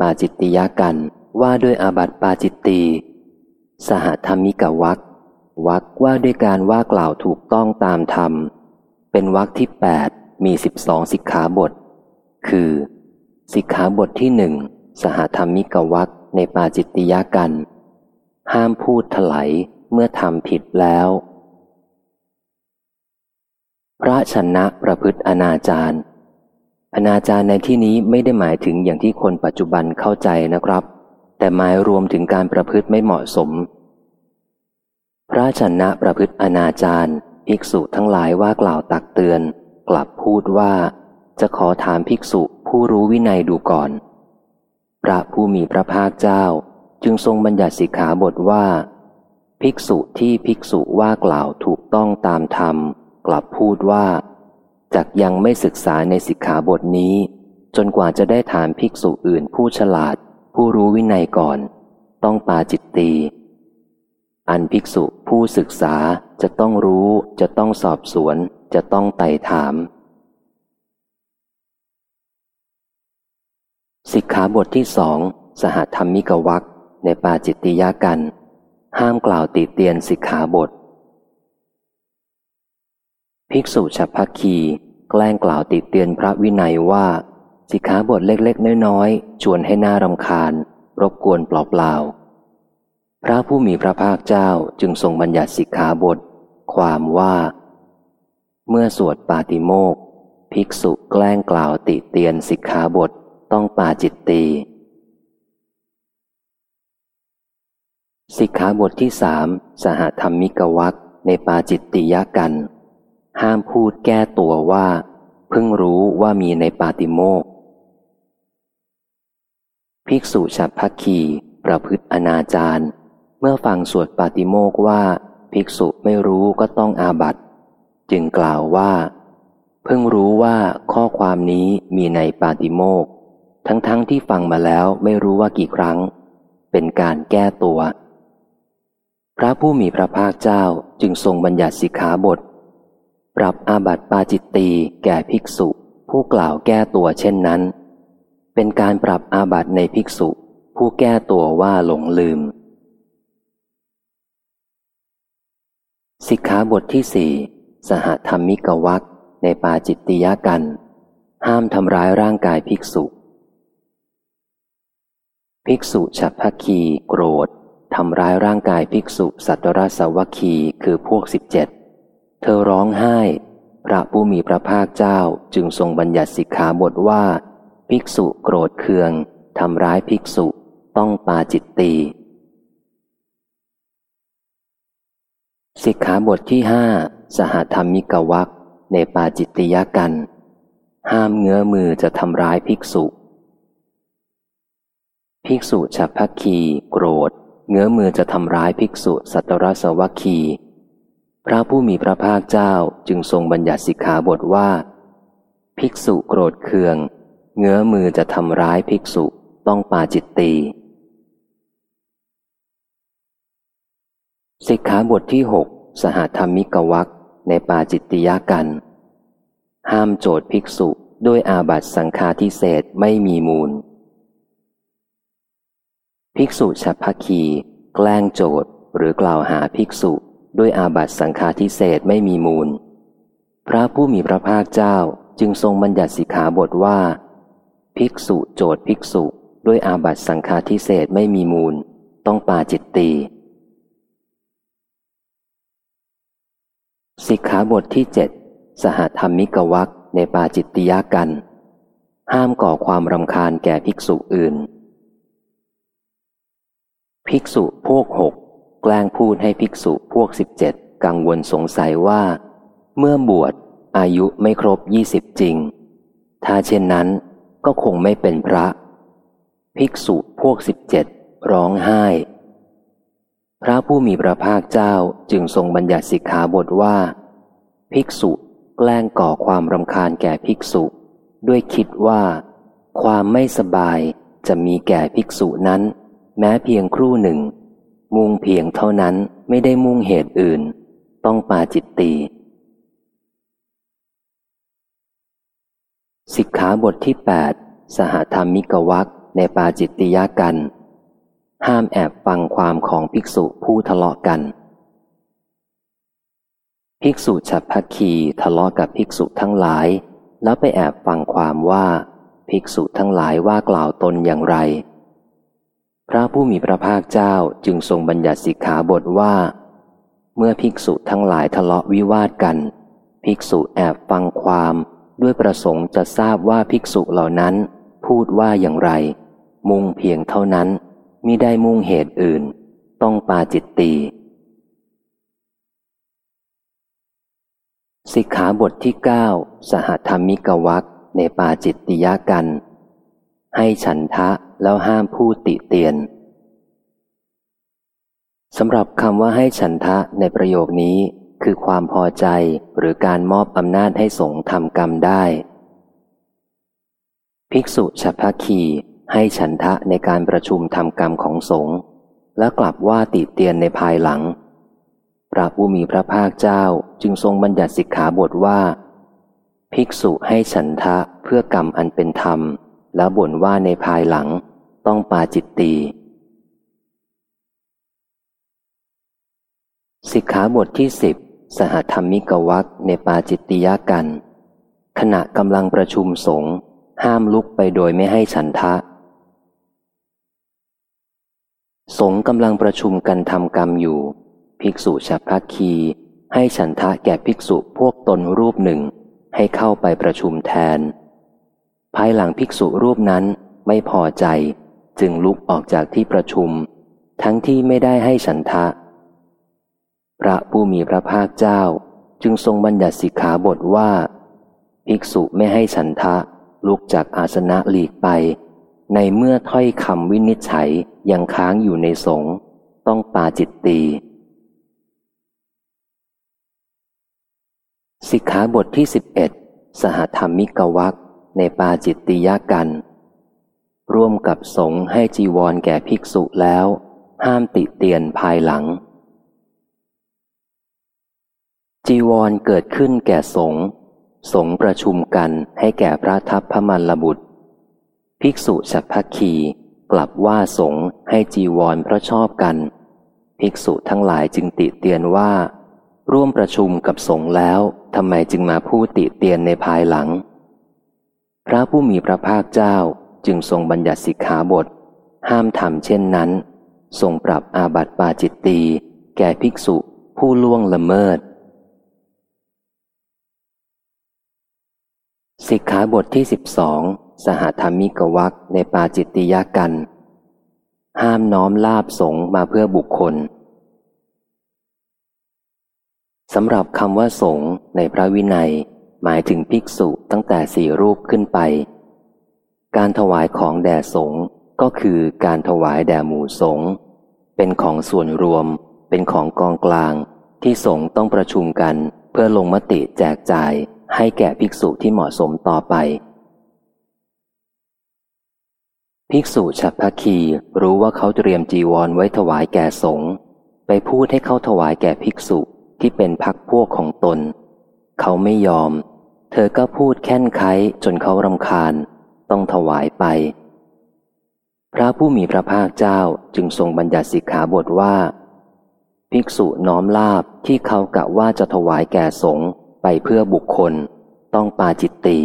ปาจิตติยกันว่าด้วยอาบัติปาจิตตีสหธรรมิกวักวักว่าด้วยการว่ากล่าวถูกต้องตามธรรม เป็นวักที่แปดมีสิบสองสิกขาบท คือ สิกขาบทที่หนึ่งสหธรรมิกวักในปาจิตติยกัน ห้ามพูดถลายเมื่อทำผิดแล้ว พระชนะประพฤติอนาจาร อนาจารในที่นี้ไม่ได้หมายถึงอย่างที่คนปัจจุบันเข้าใจนะครับ แต่หมายรวมถึงการประพฤติไม่เหมาะสม พระชนะประพฤติอนาจารภิกษุทั้งหลายว่ากล่าวตักเตือน กลับพูดว่า จะขอถามภิกษุผู้รู้วินัยดูก่อน พระผู้มีพระภาคเจ้า จึงทรงบัญญัติสิกขาบทว่า ภิกษุที่ภิกษุว่ากล่าวถูกต้องตามธรรม กลับพูดว่า จากยังไม่ศึกษาในสิกขาบทนี้ จนกว่าจะได้ถามภิกษุอื่นผู้ฉลาด ผู้รู้วินัยก่อน ต้องปาจิตตีอันภิกษุผู้ศึกษาจะต้องรู้ จะต้องสอบสวน จะต้องไต่ถาม สิกขาบทที่สองสหธรรมิกวักในปาจิตติยากัน ห้ามกล่าวติเตียนสิกขาบท ภิกษุฉัพพคีแกล้งกล่าวติเตียนพระวินัยว่า สิกขาบทเล็กๆ น้อยๆ ชวนให้หน่ารำคาญ รบกวนเปล่าๆ พระผู้มีพระภาคเจ้าจึงทรงบัญญัติสิกขาบท ความว่า เมื่อสวดปาติโมกภิกษุแกล้งกล่าวติเตียนสิกขาบทต้องปาจิตตีสิกขาบทที่สามสหธรรมิกวักในปาจิตติยกัน ห้ามพูดแก้ตัวว่า เพิ่งรู้ว่ามีในปาติโมกภิกษุฉับพักคีประพฤติอนาจารเมื่อฟังสวดปาติโมกว่า ภิกษุไม่รู้ก็ต้องอาบัตจึงกล่าวว่า เพิ่งรู้ว่าข้อความนี้มีในปาติโมกทั้งๆทที่ฟังมาแล้วไม่รู้ว่ากี่ครั้ง เป็นการแก้ตัว พระผู้มีพระภาคเจ้าจึงทรงบัญญัติสิกขาบท ปรับอาบัติปาจิตตีแก่ภิกษุ ผู้กล่าวแก้ตัวเช่นนั้น เป็นการปรับอาบัติในภิกษุ ผู้แก้ตัวว่าหลงลืม สิกขาบทที่สี่สหธรรมิกวักในปาจิตติยกัน ห้ามทำร้ายร่างกายภิกษุ ภิกษุฉับพัคีโกรธทำร้ายร่างกายภิกษุสัตวรสวัคคีคือพวกสิบเจ็ด เธอร้องไห้ พระผู้มีพระภาคเจ้าจึงทรงบัญญัติสิกขาบทว่า ภิกษุโกรธเคืองทำร้ายภิกษุต้องปาจิตตีสิกขาบทที่ห้าสหธรรมิกวักในปาจิตติยกัน ห้ามเงื้อมือจะทำร้ายภิกษุ ภิกษุฉับพักคี โกรธ เงื้อมือจะทำร้ายภิกษุสัตรสวัคคี พระผู้มีพระภาคเจ้าจึงทรงบัญญัติสิกขาบทว่า ภิกษุโกรธเคือง เงื้อมือจะทำร้ายภิกษุต้องปาจิตตีสิกขาบทที่หกสหธรรมิกวักในปาจิตติยากัน ห้ามโจทย์ภิกษุด้วยอาบัตสังฆาทิเศษไม่มีมูล ภิกษุฉัพพคี แกล้งโจทย์หรือกล่าวหาภิกษุ ด้วยอาบัตสังฆาทิเศษไม่มีมูล พระผู้มีพระภาคเจ้าจึงทรงบัญญัติสิกขาบทว่า ภิกษุโจทภิกษุ ด้วยอาบัตสังฆาทิเศษไม่มีมูล ต้องปาจิตตีสิกขาบทที่เจ็ดสหธรรมิกวักในปาจิตติยากัน ห้ามก่อความรำคาญแก่ภิกษุอื่น ภิกษุพวกหก แกล้งพูดให้ภิกษุพวกสิบเจ็ดกังวลสงสัยว่า เมื่อบวชอายุไม่ครบยี่สิบจริง ถ้าเช่นนั้นก็คงไม่เป็นพระ ภิกษุพวกสิบเจ็ดร้องไห้ พระผู้มีพระภาคเจ้าจึงทรงบัญญัติสิกขาบทว่า ภิกษุแกล้งก่อความรำคาญแก่ภิกษุ ด้วยคิดว่า ความไม่สบายจะมีแก่ภิกษุนั้น แม้เพียงครู่หนึ่ง มุ่งเพียงเท่านั้นไม่ได้มุ่งเหตุอื่น ต้องปาจิตตีสิกขาบทที่ 8 สหธรรมิกวักในปาจิตติยากัน ห้ามแอบฟังความของภิกษุผู้ทะเลาะกัน ภิกษุฉับพัคีทะเลาะกับภิกษุทั้งหลาย แล้วไปแอบฟังความว่า ภิกษุทั้งหลายว่ากล่าวตนอย่างไร พระผู้มีพระภาคเจ้าจึงทรงบัญญัติสิกขาบทว่า เมื่อภิกษุทั้งหลายทะเลาะวิวาทกัน ภิกษุแอบฟังความด้วยประสงค์จะทราบว่าภิกษุเหล่านั้น พูดว่าอย่างไร มุ่งเพียงเท่านั้นมิได้มุ่งเหตุอื่น ต้องปาจิตตีสิกขาบทที่เก้าสหธรรมิกวักในปาจิตติยกัน ให้ฉันทะ แล้วห้ามผู้ติเตียนสำหรับคำว่าให้ฉันทะในประโยคนี้คือความพอใจหรือการมอบอำนาจให้สงฆ์ทำกรรมได้ ภิกษุฉัพพคีให้ฉันทะในการประชุมทำกรรมของสงฆ์และกลับว่าติเตียนในภายหลัง พระผู้มีพระภาคเจ้าจึงทรงบัญญัติสิกขาบทว่า ภิกษุให้ฉันทะเพื่อกรรมอันเป็นธรรม แล้วบ่นว่าในภายหลัง ต้องปาจิตตีสิกขาบทที่สิบสหธรรมิกวักในปาจิตติยกัน ขณะกำลังประชุมสงฆ์ห้ามลุกไปโดยไม่ให้ฉันทะ สงฆ์กำลังประชุมกันทำกรรมอยู่ ภิกษุฉัพพคี ให้ฉันทะแก่ภิกษุพวกตนรูปหนึ่ง ให้เข้าไปประชุมแทน ภายหลังภิกษุรูปนั้นไม่พอใจ จึงลุกออกจากที่ประชุม ทั้งที่ไม่ได้ให้ฉันทะ พระผู้มีพระภาคเจ้าจึงทรงบัญญัติสิกขาบทว่า ภิกษุไม่ให้ฉันทะลุกจากอาสนะหลีกไป ในเมื่อถ้อยคำวินิจฉัยยังค้างอยู่ในสงฆ์ต้องปาจิตตีสิกขาบทที่สิบเอ็ดสหธรรมิกวักในปาจิตติยากัน ร่วมกับสงฆ์ให้จีวรแก่ภิกษุแล้ว ห้ามติเตียนภายหลัง จีวรเกิดขึ้นแก่สงฆ์สงฆ์ประชุมกันให้แก่พระทัพพมันลบุตร ภิกษุฉัพพคีกลับว่าสงฆ์ให้จีวรเพราะชอบกัน ภิกษุทั้งหลายจึงติเตียนว่า ร่วมประชุมกับสงฆ์แล้วทำไมจึงมาพูดติเตียนในภายหลัง พระผู้มีพระภาคเจ้า จึงทรงบัญญัติสิกขาบท ห้ามทำเช่นนั้น ทรงปรับอาบัติปาจิตตีแก่ภิกษุผู้ล่วงละเมิด สิกขาบทที่สิบสองสหธรรมิกวักในปาจิตติยากัน ห้ามน้อมลาบสงมาเพื่อบุคคลสำหรับคำว่าสงในพระวินัย หมายถึงภิกษุตั้งแต่สี่รูปขึ้นไป การถวายของแด่สงก็คือการถวายแด่หมู่สงเป็นของส่วนรวม เป็นของกองกลาง ที่สงต้องประชุมกัน เพื่อลงมติแจกจ่ายให้แก่ภิกษุที่เหมาะสมต่อไป ภิกษุฉัพพคีรู้ว่าเขาเตรียมจีวรไว้ถวายแก่สงฆ์ไปพูดให้เขาถวายแก่ภิกษุที่เป็นพักพวกของตน เขาไม่ยอม เธอก็พูดแค่นไขจนเขารำคาญ ต้องถวายไป พระผู้มีพระภาคเจ้าจึงทรงบัญญัติสิกขาบทว่า ภิกษุน้อมลาบที่เขากะว่าจะถวายแก่สงฆ์ไปเพื่อบุคคล ต้องปาจิตตี